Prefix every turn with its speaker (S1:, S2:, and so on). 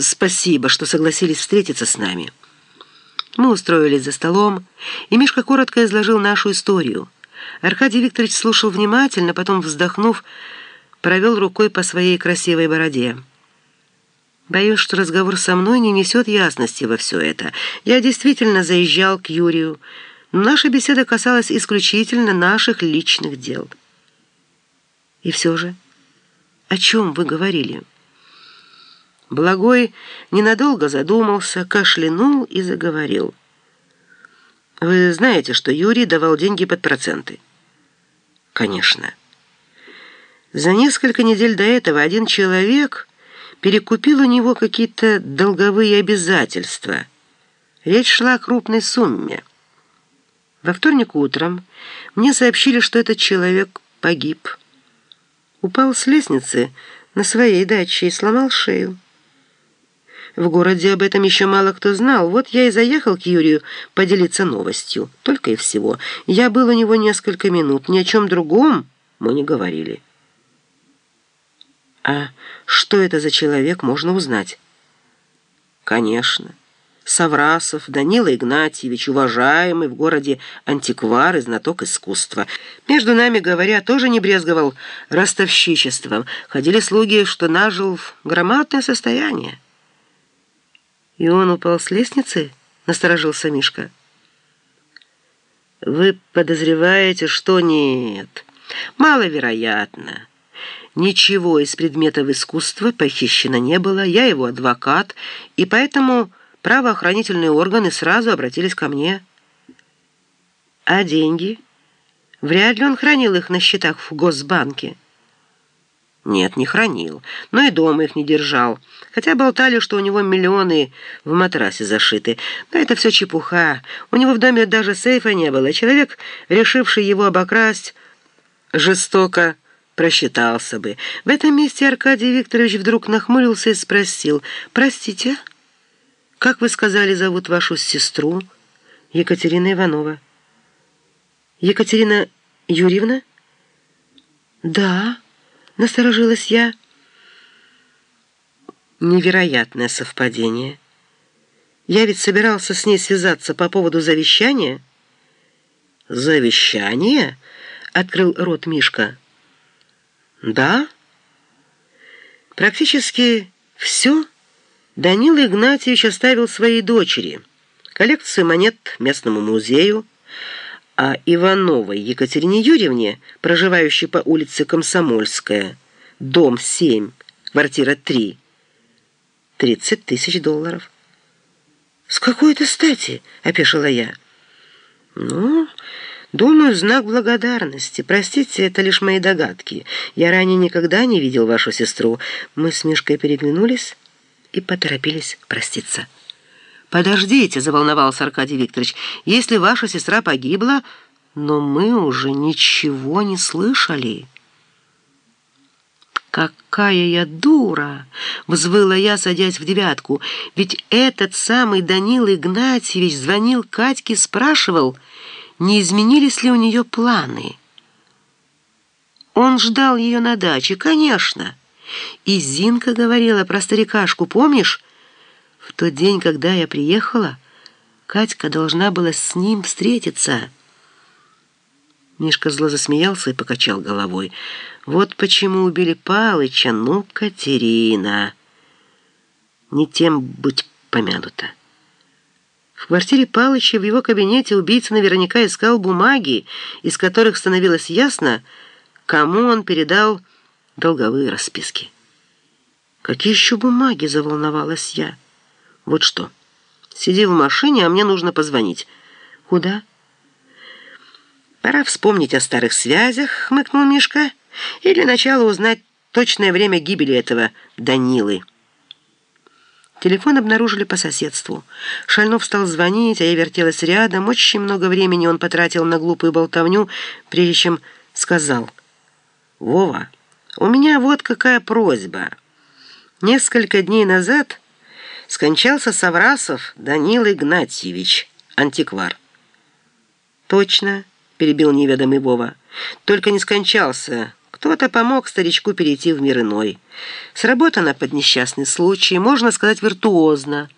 S1: спасибо, что согласились встретиться с нами». Мы устроились за столом, и Мишка коротко изложил нашу историю. Аркадий Викторович слушал внимательно, потом, вздохнув, провел рукой по своей красивой бороде. Боюсь, что разговор со мной не несет ясности во все это. Я действительно заезжал к Юрию, но наша беседа касалась исключительно наших личных дел. И все же, о чем вы говорили?» Благой ненадолго задумался, кашлянул и заговорил. «Вы знаете, что Юрий давал деньги под проценты?» «Конечно». За несколько недель до этого один человек перекупил у него какие-то долговые обязательства. Речь шла о крупной сумме. Во вторник утром мне сообщили, что этот человек погиб. Упал с лестницы на своей даче и сломал шею. В городе об этом еще мало кто знал. Вот я и заехал к Юрию поделиться новостью. Только и всего. Я был у него несколько минут. Ни о чем другом мы не говорили. А что это за человек, можно узнать? Конечно. Саврасов Данила Игнатьевич, уважаемый в городе антиквар и знаток искусства. Между нами говоря, тоже не брезговал ростовщичеством. Ходили слуги, что нажил громадное состояние. «И он упал с лестницы?» — насторожился Мишка. «Вы подозреваете, что нет? Маловероятно. Ничего из предметов искусства похищено не было, я его адвокат, и поэтому правоохранительные органы сразу обратились ко мне. А деньги? Вряд ли он хранил их на счетах в Госбанке». Нет, не хранил, но и дома их не держал. Хотя болтали, что у него миллионы в матрасе зашиты. Но это все чепуха. У него в доме даже сейфа не было. Человек, решивший его обокрасть, жестоко просчитался бы. В этом месте Аркадий Викторович вдруг нахмурился и спросил, «Простите, как вы сказали, зовут вашу сестру?» «Екатерина Иванова». «Екатерина Юрьевна?» «Да». Насторожилась я. Невероятное совпадение. Я ведь собирался с ней связаться по поводу завещания. «Завещание?» — открыл рот Мишка. «Да?» Практически все Данила Игнатьевич оставил своей дочери. Коллекцию монет местному музею, а Ивановой Екатерине Юрьевне, проживающей по улице Комсомольская, дом 7, квартира 3, 30 тысяч долларов. «С какой это стати?» — опешила я. «Ну, думаю, знак благодарности. Простите, это лишь мои догадки. Я ранее никогда не видел вашу сестру. Мы с Мишкой переглянулись и поторопились проститься». «Подождите», — заволновался Аркадий Викторович, «если ваша сестра погибла, но мы уже ничего не слышали». «Какая я дура!» — взвыла я, садясь в девятку. «Ведь этот самый Данил Игнатьевич звонил Катьке, спрашивал, не изменились ли у нее планы». Он ждал ее на даче, конечно. И Зинка говорила про старикашку, помнишь? В тот день, когда я приехала, Катька должна была с ним встретиться. Мишка зло засмеялся и покачал головой. «Вот почему убили Палыча, ну, Катерина!» «Не тем быть помянута». В квартире Палыча в его кабинете убийца наверняка искал бумаги, из которых становилось ясно, кому он передал долговые расписки. «Какие еще бумаги?» — заволновалась я. Вот что. Сиди в машине, а мне нужно позвонить. Куда? Пора вспомнить о старых связях, хмыкнул Мишка, и для начала узнать точное время гибели этого Данилы. Телефон обнаружили по соседству. Шальнов стал звонить, а я вертелась рядом. Очень много времени он потратил на глупую болтовню, прежде чем сказал. «Вова, у меня вот какая просьба. Несколько дней назад...» скончался Саврасов Данил Игнатьевич, антиквар. «Точно», — перебил неведомый Вова, — «только не скончался, Кто-то помог старичку перейти в мир иной. Сработано под несчастный случай, можно сказать, виртуозно.